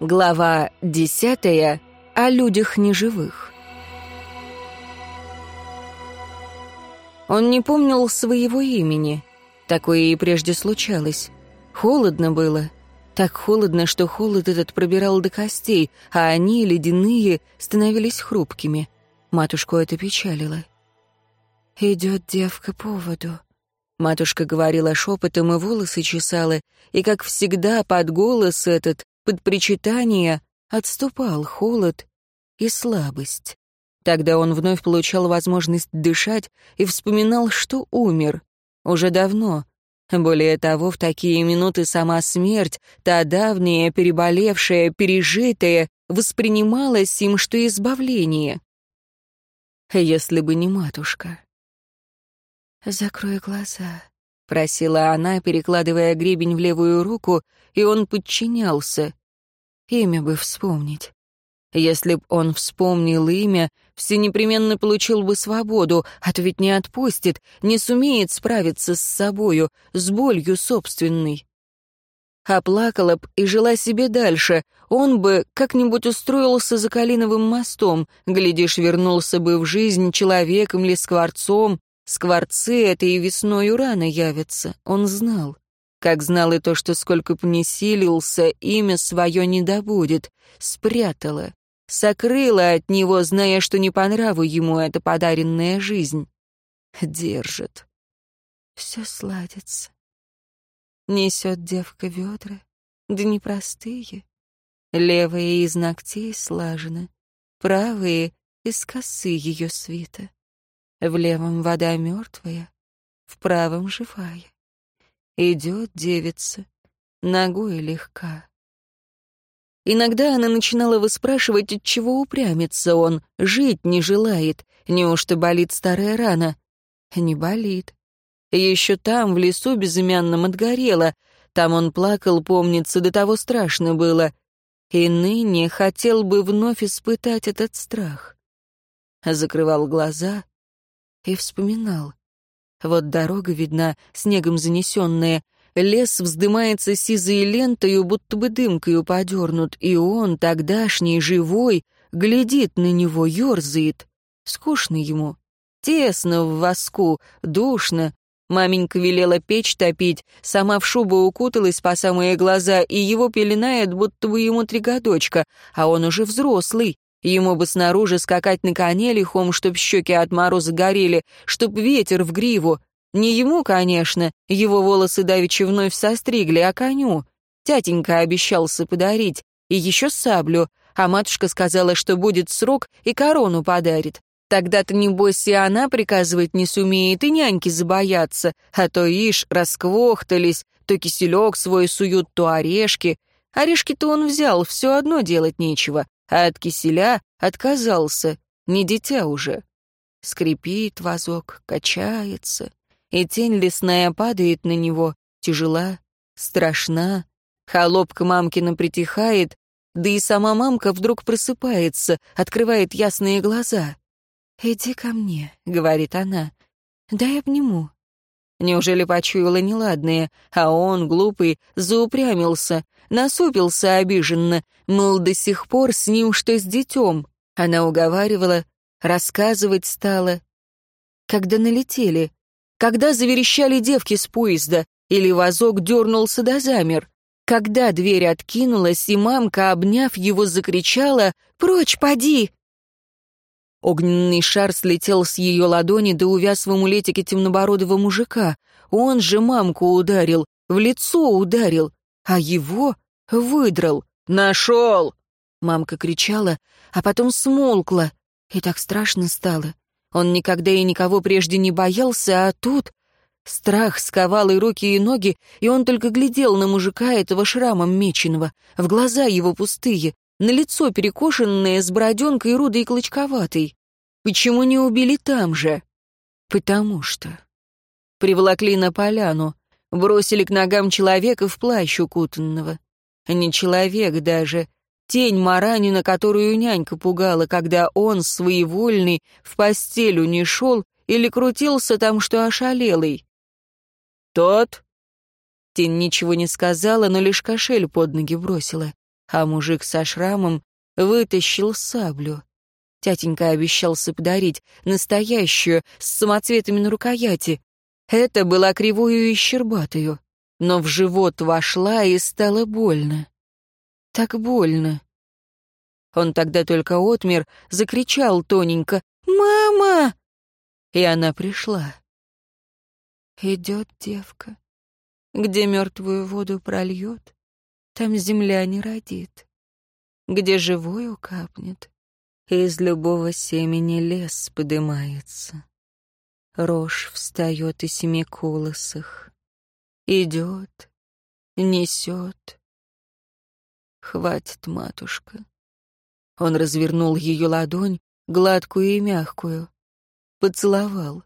Глава десятая о людях неживых. Он не помнил своего имени. Такое и прежде случалось. Холодно было. Так холодно, что холод этот пробирал до костей, а они, ледяные, становились хрупкими. Матушку это печалило. «Идет девка по воду», Матушка говорила шепотом и волосы чесала, и, как всегда, под голос этот, под причитание, отступал холод и слабость. Тогда он вновь получал возможность дышать и вспоминал, что умер. Уже давно. Более того, в такие минуты сама смерть, та давняя, переболевшая, пережитая, воспринималась им, что избавление. Если бы не матушка. «Закрой глаза», — просила она, перекладывая гребень в левую руку, и он подчинялся. Имя бы вспомнить. Если б он вспомнил имя, все непременно получил бы свободу, а то ведь не отпустит, не сумеет справиться с собою, с болью собственной. Оплакала б и жила себе дальше, он бы как-нибудь устроился за Калиновым мостом, глядишь, вернулся бы в жизнь человеком или скворцом, Скворцы это и весною рано явятся, он знал. Как знал и то, что сколько б ни силился, имя свое не добудет. Спрятала, сокрыла от него, зная, что не по нраву ему эта подаренная жизнь. Держит. Все сладится. Несет девка ведра, да непростые. Левые из ногтей слажены, правые из косы ее свита. В левом вода мертвая, в правом живая. Идет девица, ногой легка. Иногда она начинала выспрашивать, от чего упрямится он, жить не желает, неужто болит старая рана? Не болит. Еще там, в лесу безымянном, отгорело. Там он плакал, помнится, до того страшно было. И ныне хотел бы вновь испытать этот страх. Закрывал глаза, и вспоминал. Вот дорога видна, снегом занесенная, лес вздымается сизой лентою, будто бы дымкою подернут, и он, тогдашний, живой, глядит на него, ерзает. Скучно ему. Тесно в воску, душно. Маменька велела печь топить, сама в шубу укуталась по самые глаза, и его пеленает, будто бы ему три годочка, а он уже взрослый, Ему бы снаружи скакать на коне лихом, чтоб щеки от мороза горели, чтоб ветер в гриву. Не ему, конечно, его волосы давеча вновь состригли, а коню. Тятенька обещался подарить, и еще саблю, а матушка сказала, что будет срок и корону подарит. Тогда-то, небось, и она приказывать не сумеет, и няньки забоятся, а то, ишь, расквохтались, то киселек свой суют, то орешки. Орешки-то он взял, все одно делать нечего а от киселя отказался, не дитя уже. Скрипит вазок, качается, и тень лесная падает на него, тяжела, страшна. Холопка мамкина притихает, да и сама мамка вдруг просыпается, открывает ясные глаза. «Иди ко мне», — говорит она, — «дай обниму». Неужели почуяла неладное, а он, глупый, заупрямился, насупился обиженно, мол, до сих пор с ним что с детем. Она уговаривала, рассказывать стала. Когда налетели, когда заверещали девки с поезда, или вазок дернулся до замер, когда дверь откинулась, и мамка, обняв его, закричала «Прочь, поди!» Огненный шар слетел с ее ладони до увяз в амулетике темнобородого мужика. Он же мамку ударил, в лицо ударил, а его выдрал. «Нашел!» Мамка кричала, а потом смолкла, и так страшно стало. Он никогда и никого прежде не боялся, а тут... Страх сковал и руки, и ноги, и он только глядел на мужика этого шрамом меченого, в глаза его пустые, на лицо перекошенное с бороденкой рудой и клочковатой. Почему не убили там же? Потому что... Приволокли на поляну, бросили к ногам человека в плащ укутанного. Не человек даже, тень Маранина, которую нянька пугала, когда он, своевольный, в постелю не шел или крутился там, что ошалелый. «Тот?» Тень ничего не сказала, но лишь кошель под ноги бросила. а мужик со шрамом вытащил саблю. Тятенька обещался подарить настоящую, с самоцветами на рукояти. Это была кривую и щербатую, но в живот вошла и стало больно. Так больно. Он тогда только отмер, закричал тоненько «Мама!» И она пришла. Идет девка, где мертвую воду прольет, там земля не родит, где живую капнет, из любого семени лес подымается. Рожь встает из семи колосах, идет, несет. Хватит, матушка. Он развернул ее ладонь, гладкую и мягкую, поцеловал.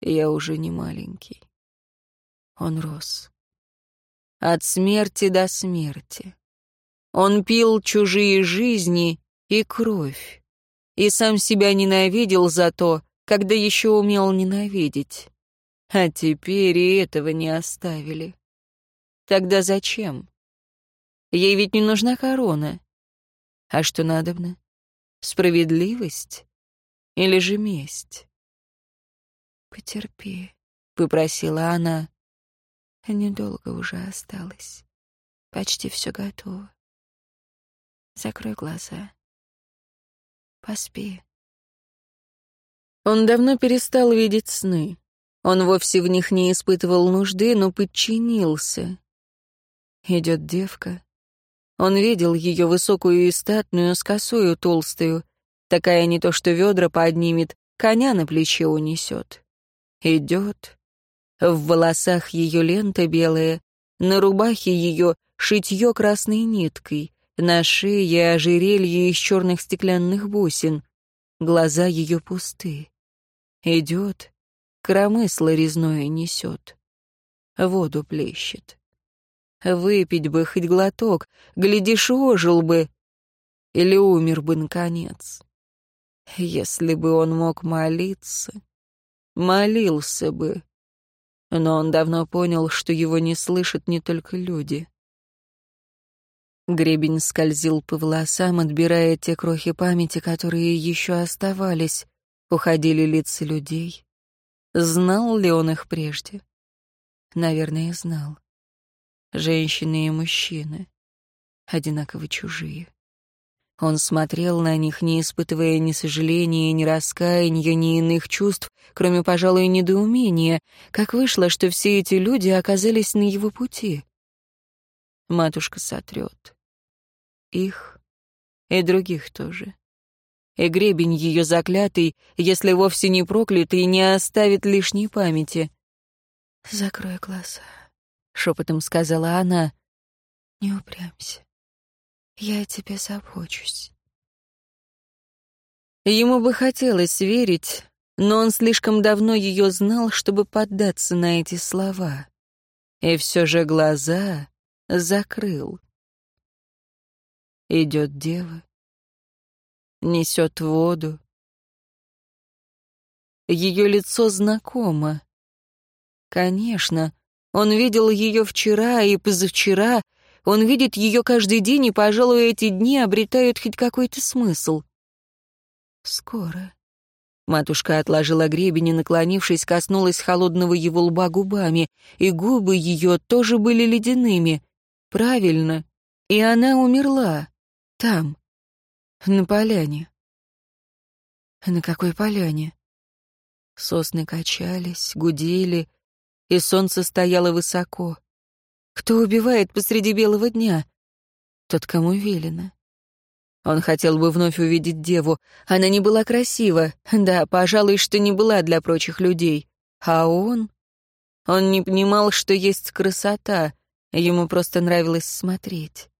Я уже не маленький. Он рос. От смерти до смерти. Он пил чужие жизни и кровь. И сам себя ненавидел за то, когда еще умел ненавидеть. А теперь и этого не оставили. Тогда зачем? Ей ведь не нужна корона. А что надобно? Справедливость? Или же месть? «Потерпи», — попросила она. Недолго уже осталось. Почти все готово. Закрой глаза. Поспи. Он давно перестал видеть сны. Он вовсе в них не испытывал нужды, но подчинился. Идет девка. Он видел ее высокую и статную, с косою толстую. Такая не то что ведра поднимет, коня на плече унесет. Идет. В волосах ее лента белая, на рубахе ее шитье красной ниткой, на шее ожерелье из черных стеклянных бусин. Глаза ее пусты. Идет, коромысло резное несет. Воду плещет. Выпить бы хоть глоток, глядишь, ожил бы. Или умер бы, наконец. Если бы он мог молиться, молился бы. Но он давно понял, что его не слышат не только люди. Гребень скользил по волосам, отбирая те крохи памяти, которые еще оставались. Уходили лица людей. Знал ли он их прежде? Наверное, знал. Женщины и мужчины. Одинаково чужие. Он смотрел на них, не испытывая ни сожаления, ни раскаяния, ни иных чувств, кроме, пожалуй, недоумения, как вышло, что все эти люди оказались на его пути. Матушка сотрет. Их и других тоже и гребень ее заклятый, если вовсе не проклятый, не оставит лишней памяти. «Закрой глаза», — шепотом сказала она. «Не упрямься. Я о тебе забочусь». Ему бы хотелось верить, но он слишком давно ее знал, чтобы поддаться на эти слова. И все же глаза закрыл. Идет дева, несет воду. Ее лицо знакомо. Конечно, он видел ее вчера и позавчера, он видит ее каждый день, и, пожалуй, эти дни обретают хоть какой-то смысл. Скоро. Матушка отложила гребень и, наклонившись, коснулась холодного его лба губами, и губы ее тоже были ледяными. Правильно. И она умерла. Там, на поляне. На какой поляне? Сосны качались, гудели, и солнце стояло высоко. Кто убивает посреди белого дня? Тот, кому велено. Он хотел бы вновь увидеть деву. Она не была красива. Да, пожалуй, что не была для прочих людей. А он? Он не понимал, что есть красота. Ему просто нравилось смотреть.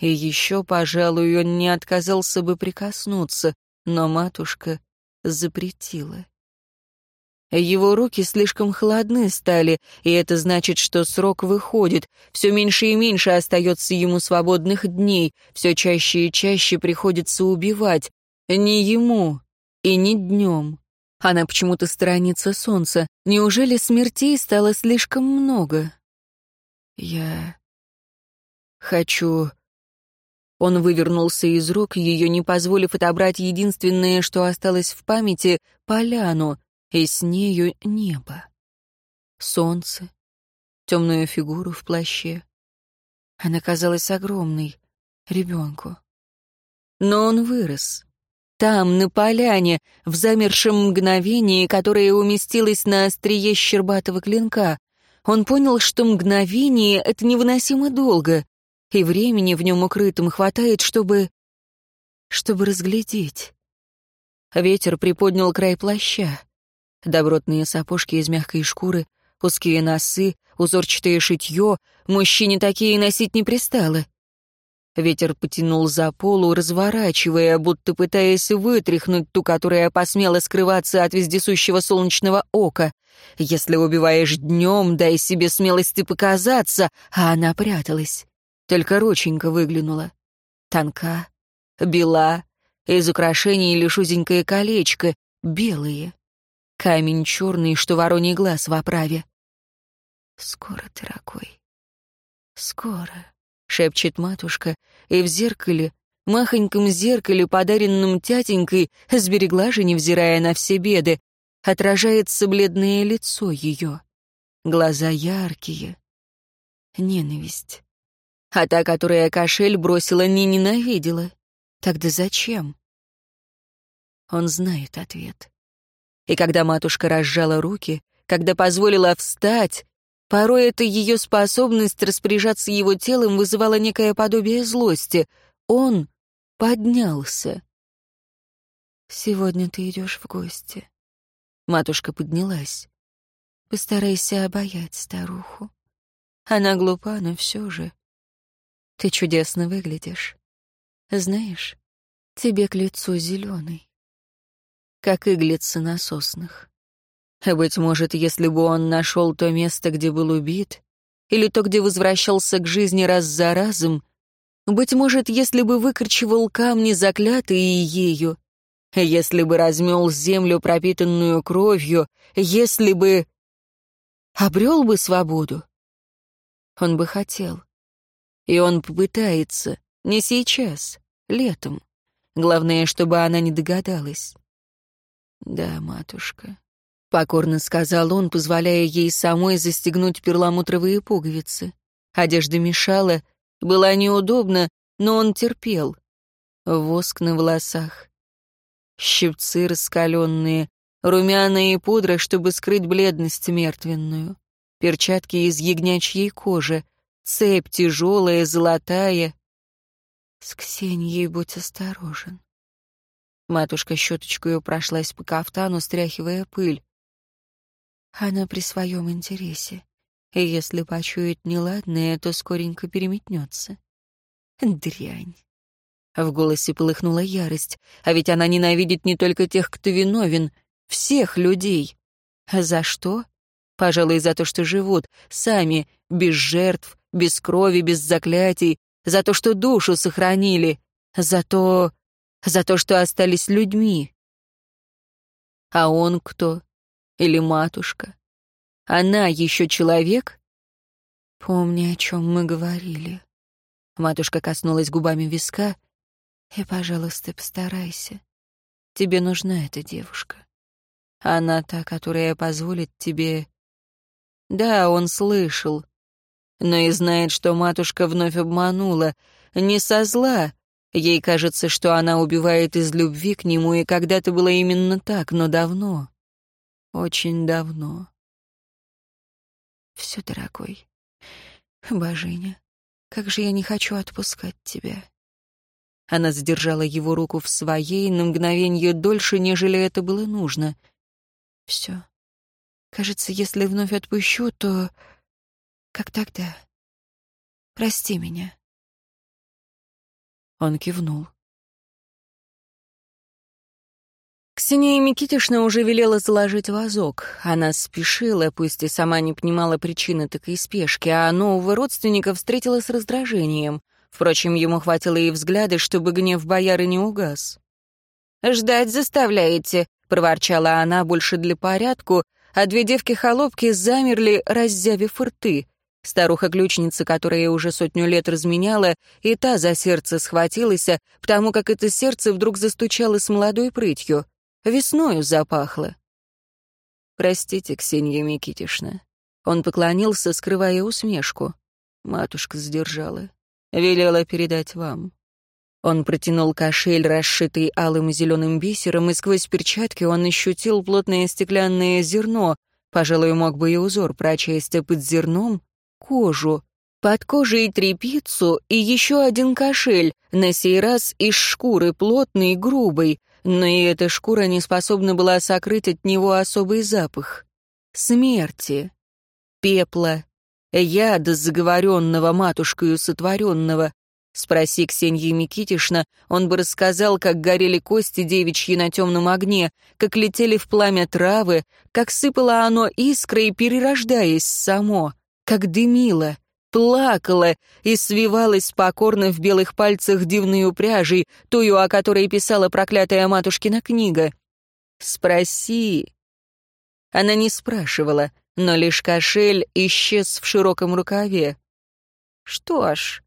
И еще, пожалуй, он не отказался бы прикоснуться, но матушка запретила. Его руки слишком холодны стали, и это значит, что срок выходит. Все меньше и меньше остается ему свободных дней, все чаще и чаще приходится убивать. Не ему и не днем. Она почему-то сторонится солнца. Неужели смертей стало слишком много? Я хочу Он вывернулся из рук ее, не позволив отобрать единственное, что осталось в памяти — поляну, и с нею небо. Солнце, темную фигуру в плаще. Она казалась огромной, ребенку. Но он вырос. Там, на поляне, в замершем мгновении, которое уместилось на острие щербатого клинка, он понял, что мгновение — это невыносимо долго, и времени в нем укрытым хватает, чтобы... чтобы разглядеть. Ветер приподнял край плаща. Добротные сапожки из мягкой шкуры, узкие носы, узорчатое шитье. Мужчине такие носить не пристало. Ветер потянул за полу, разворачивая, будто пытаясь вытряхнуть ту, которая посмела скрываться от вездесущего солнечного ока. Если убиваешь днем, дай себе смелости показаться, а она пряталась. Только рученька выглянула. Тонка, бела, из украшений лишь узенькое колечко, белые. Камень черный, что вороний глаз в оправе. «Скоро, дорогой, скоро», — шепчет матушка, и в зеркале, махоньком зеркале, подаренном тятенькой, сберегла же, невзирая на все беды, отражается бледное лицо ее. Глаза яркие. Ненависть. А та, которая кошель бросила, не ненавидела. Тогда зачем? Он знает ответ. И когда матушка разжала руки, когда позволила встать, порой эта ее способность распоряжаться его телом вызывала некое подобие злости. Он поднялся. «Сегодня ты идешь в гости». Матушка поднялась. «Постарайся обаять старуху. Она глупа, но все же. Ты чудесно выглядишь. Знаешь, тебе к лицу зеленый как иглицы на соснах. Быть может, если бы он нашел то место, где был убит, или то, где возвращался к жизни раз за разом, быть может, если бы выкорчевал камни, заклятые ею, если бы размел землю, пропитанную кровью, если бы... обрел бы свободу. Он бы хотел. И он попытается, не сейчас, летом. Главное, чтобы она не догадалась. «Да, матушка», — покорно сказал он, позволяя ей самой застегнуть перламутровые пуговицы. Одежда мешала, была неудобна, но он терпел. Воск на волосах, щипцы раскаленные, румяная и пудра, чтобы скрыть бледность мертвенную, перчатки из ягнячьей кожи, цепь тяжелая, золотая. С Ксенией будь осторожен. Матушка щеточкой прошлась по кафтану, стряхивая пыль. Она при своем интересе. И если почует неладное, то скоренько переметнется. Дрянь. В голосе полыхнула ярость. А ведь она ненавидит не только тех, кто виновен, всех людей. А за что? Пожалуй, за то, что живут, сами, без жертв, без крови, без заклятий, за то, что душу сохранили, за то за то, что остались людьми. А он кто? Или матушка? Она еще человек? Помни, о чем мы говорили. Матушка коснулась губами виска. И, пожалуйста, постарайся. Тебе нужна эта девушка. Она та, которая позволит тебе... Да, он слышал, но и знает, что матушка вновь обманула. Не со зла, Ей кажется, что она убивает из любви к нему, и когда-то было именно так, но давно. Очень давно. Все, дорогой. Божиня, как же я не хочу отпускать тебя. Она задержала его руку в своей на мгновение дольше, нежели это было нужно. Все. Кажется, если вновь отпущу, то... Как тогда? Прости меня. Он кивнул. Ксения Микитишна уже велела заложить вазок. Она спешила, пусть и сама не понимала причины такой спешки, а нового родственника встретила с раздражением. Впрочем, ему хватило и взгляда, чтобы гнев бояры не угас. «Ждать заставляете», — проворчала она больше для порядку, а две девки-холопки замерли, раззявив рты. Старуха-ключница, которая уже сотню лет разменяла, и та за сердце схватилась, потому как это сердце вдруг застучало с молодой прытью. Весною запахло. «Простите, Ксения Микитишна». Он поклонился, скрывая усмешку. Матушка сдержала. Велела передать вам. Он протянул кошель, расшитый алым и зеленым бисером, и сквозь перчатки он ощутил плотное стеклянное зерно. Пожалуй, мог бы и узор прочесть, а под зерном — кожу. Под кожей трепицу и еще один кошель, на сей раз из шкуры, плотной и грубой, но и эта шкура не способна была сокрыть от него особый запах. Смерти, пепла, яда заговоренного матушкою сотворенного, Спроси Ксеньи Микитишна, он бы рассказал, как горели кости девичьи на темном огне, как летели в пламя травы, как сыпало оно искрой, перерождаясь само, как дымило, плакало и свивалось покорно в белых пальцах дивной упряжей, тую, о которой писала проклятая матушкина книга. «Спроси». Она не спрашивала, но лишь кошель исчез в широком рукаве. «Что ж»,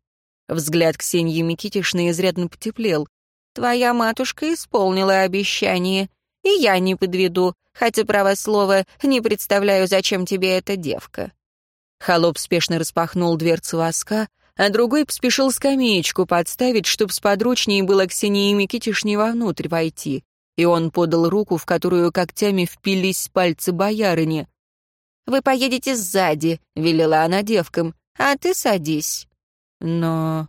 Взгляд Ксении Микитишны изрядно потеплел. «Твоя матушка исполнила обещание, и я не подведу, хотя, право слово, не представляю, зачем тебе эта девка». Холоп спешно распахнул дверцу воска, а другой поспешил скамеечку подставить, чтоб сподручнее было Ксении Микитишне вовнутрь войти, и он подал руку, в которую когтями впились пальцы боярыни. «Вы поедете сзади», — велела она девкам, — «а ты садись». Но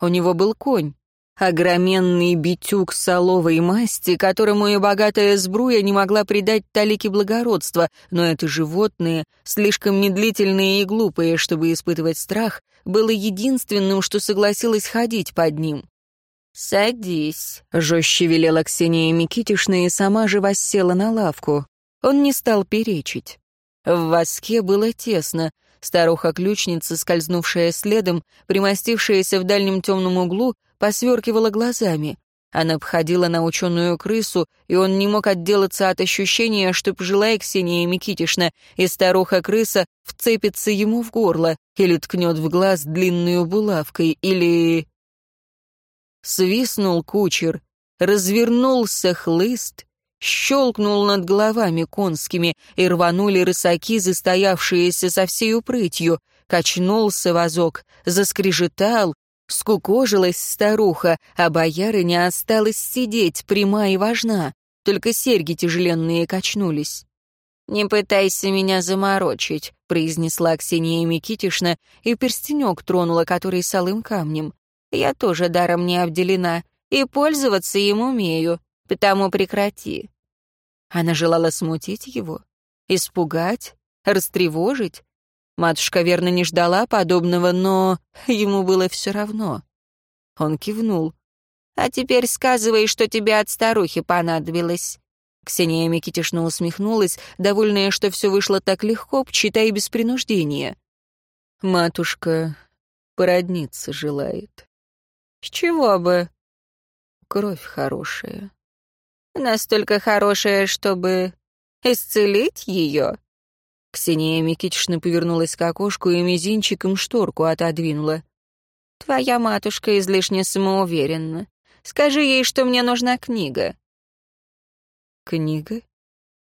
у него был конь, огроменный битюк соловой масти, которому и богатая сбруя не могла придать талики благородства, но это животное, слишком медлительное и глупое, чтобы испытывать страх, было единственным, что согласилось ходить под ним. «Садись», — жестче велела Ксения Микитишна и сама же воссела на лавку. Он не стал перечить. В воске было тесно, Старуха-ключница, скользнувшая следом, примостившаяся в дальнем темном углу, посверкивала глазами. Она обходила на ученую крысу, и он не мог отделаться от ощущения, что пожилая Ксения Микитишна и старуха-крыса вцепится ему в горло или ткнет в глаз длинную булавкой, или... Свистнул кучер, развернулся хлыст, щелкнул над головами конскими, и рванули рысаки, застоявшиеся со всей упрытью. Качнулся вазок, заскрежетал, скукожилась старуха, а боярыня осталась сидеть, пряма и важна. Только серьги тяжеленные качнулись. «Не пытайся меня заморочить», — произнесла Ксения Микитишна, и перстенек тронула, который салым камнем. «Я тоже даром не обделена, и пользоваться им умею потому прекрати». Она желала смутить его, испугать, растревожить. Матушка верно не ждала подобного, но ему было все равно. Он кивнул. «А теперь сказывай, что тебе от старухи понадобилось». Ксения Микитишна усмехнулась, довольная, что все вышло так легко, читай без принуждения. «Матушка породниться желает». «С чего бы?» «Кровь хорошая». Настолько хорошая, чтобы исцелить ее?» Ксения Микитична повернулась к окошку и мизинчиком шторку отодвинула. «Твоя матушка излишне самоуверенна. Скажи ей, что мне нужна книга». «Книга?»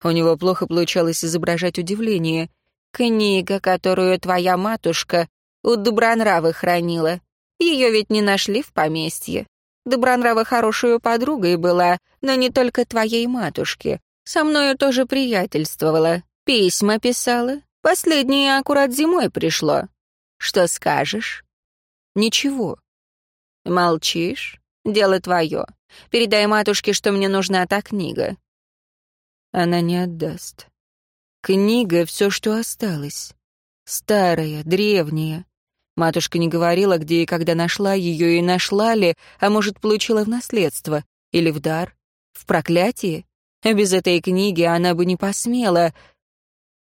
У него плохо получалось изображать удивление. «Книга, которую твоя матушка у Добронравы хранила. Ее ведь не нашли в поместье. Добронрава хорошую подругой была, но не только твоей матушке. Со мною тоже приятельствовала. Письма писала. Последнее аккурат зимой пришло. Что скажешь? Ничего. Молчишь? Дело твое. Передай матушке, что мне нужна та книга. Она не отдаст. Книга — все, что осталось. Старая, древняя. Матушка не говорила, где и когда нашла ее, и нашла ли, а может, получила в наследство, или в дар, в проклятие. Без этой книги она бы не посмела.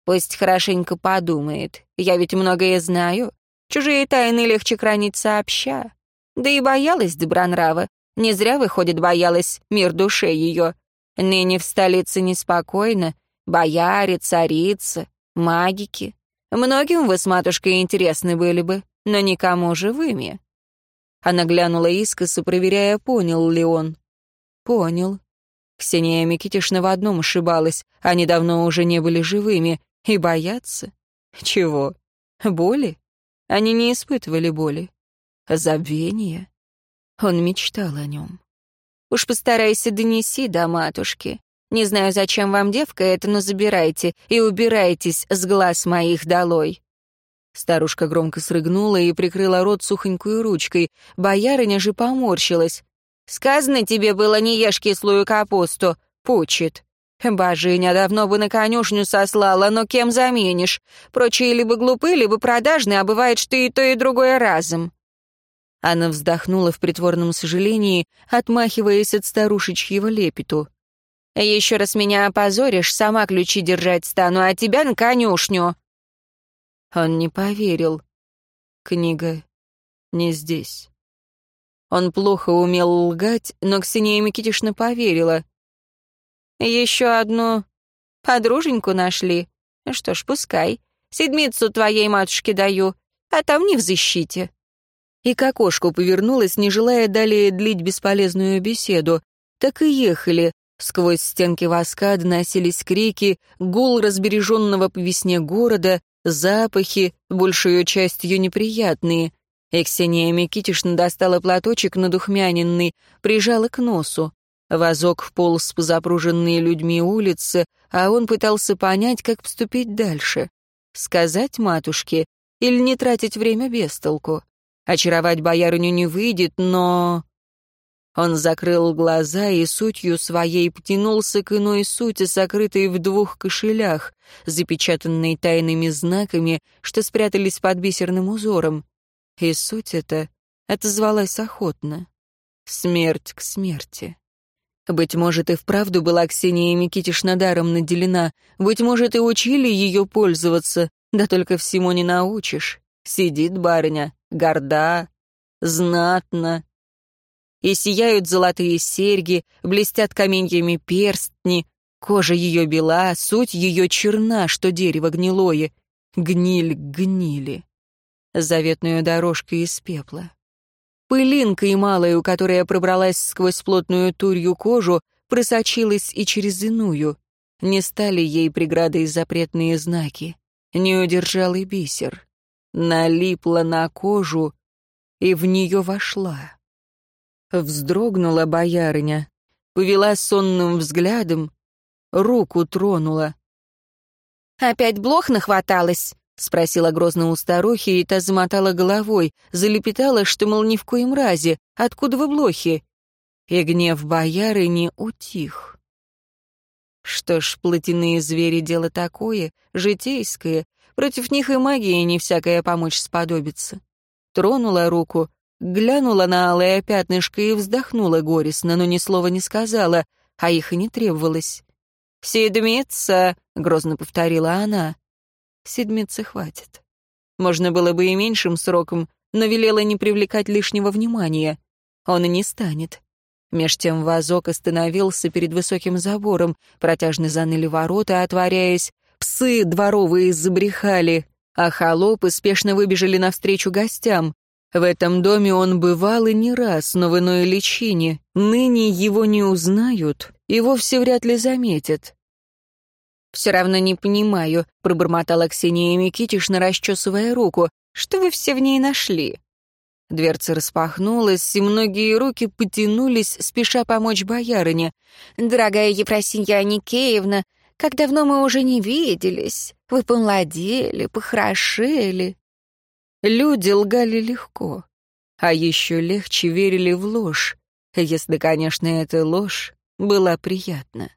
Пусть хорошенько подумает. Я ведь многое знаю. Чужие тайны легче хранить сообща. Да и боялась Добронрава. Не зря, выходит, боялась мир душе ее. Ныне в столице неспокойно. Бояре, царица, магики. Многим вы с матушкой интересны были бы, но никому живыми». Она глянула искоса, проверяя, понял ли он. Понял. Ксения Микитишна в одном ошибалась. Они давно уже не были живыми. И боятся? Чего? Боли? Они не испытывали боли. Забвение? Он мечтал о нем. «Уж постарайся донеси до матушки. Не знаю, зачем вам, девка, это, но забирайте и убирайтесь с глаз моих долой». Старушка громко срыгнула и прикрыла рот сухонькой ручкой. Боярыня же поморщилась. «Сказано тебе было, не ешь кислую капусту. Пучит. Божиня давно бы на конюшню сослала, но кем заменишь? Прочие либо глупы, либо продажны, а бывает, что и то, и другое разом». Она вздохнула в притворном сожалении, отмахиваясь от старушечьего лепету. «Еще раз меня опозоришь, сама ключи держать стану, а тебя на конюшню». Он не поверил. Книга не здесь. Он плохо умел лгать, но Ксения Микитишна поверила. «Еще одну подруженьку нашли. Что ж, пускай. Седмицу твоей матушке даю, а там не в защите». И к окошку повернулась, не желая далее длить бесполезную беседу. Так и ехали. Сквозь стенки воска доносились крики, гул разбереженного по весне города, запахи, большую частью неприятные. И Ксения Микитишна достала платочек надухмяненный, прижала к носу. Возок вполз по запруженные людьми улице, а он пытался понять, как поступить дальше. Сказать матушке или не тратить время без толку. Очаровать боярыню не выйдет, но... Он закрыл глаза и сутью своей потянулся к иной сути, сокрытой в двух кошелях, запечатанной тайными знаками, что спрятались под бисерным узором. И суть эта отозвалась охотно. Смерть к смерти. Быть может, и вправду была Ксения Микитишна даром наделена, быть может, и учили ее пользоваться, да только всему не научишь. Сидит барыня, горда, знатна, и сияют золотые серьги, блестят каменьями перстни, кожа ее бела, суть ее черна, что дерево гнилое, гниль гнили. Заветную дорожку из пепла. Пылинкой малою, которая пробралась сквозь плотную турью кожу, просочилась и через иную. Не стали ей преградой запретные знаки. Не удержал и бисер. Налипла на кожу и в нее вошла. Вздрогнула боярыня, повела сонным взглядом, руку тронула. «Опять блох нахваталась?» — спросила грозно у старухи, и та замотала головой, залепетала, что, мол, ни в коем разе, откуда вы блохи? И гнев боярыни утих. Что ж, плотяные звери — дело такое, житейское, против них и магия не всякая помочь сподобится. Тронула руку, глянула на алое пятнышко и вздохнула горестно, но ни слова не сказала, а их и не требовалось. «Седмица!» — грозно повторила она. «Седмицы хватит. Можно было бы и меньшим сроком, но велела не привлекать лишнего внимания. Он и не станет». Меж тем вазок остановился перед высоким забором, протяжно заныли ворота, отворяясь. Псы дворовые забрехали, а холопы спешно выбежали навстречу гостям. В этом доме он бывал и не раз, но в иной личине. Ныне его не узнают и вовсе вряд ли заметят. «Все равно не понимаю», — пробормотала Ксения Микитишна, расчесывая руку. «Что вы все в ней нашли?» Дверца распахнулась, и многие руки потянулись, спеша помочь боярине. «Дорогая Ефросинья Аникеевна, как давно мы уже не виделись. Вы помолодели, похорошели. Люди лгали легко, а еще легче верили в ложь, если, конечно, эта ложь была приятна.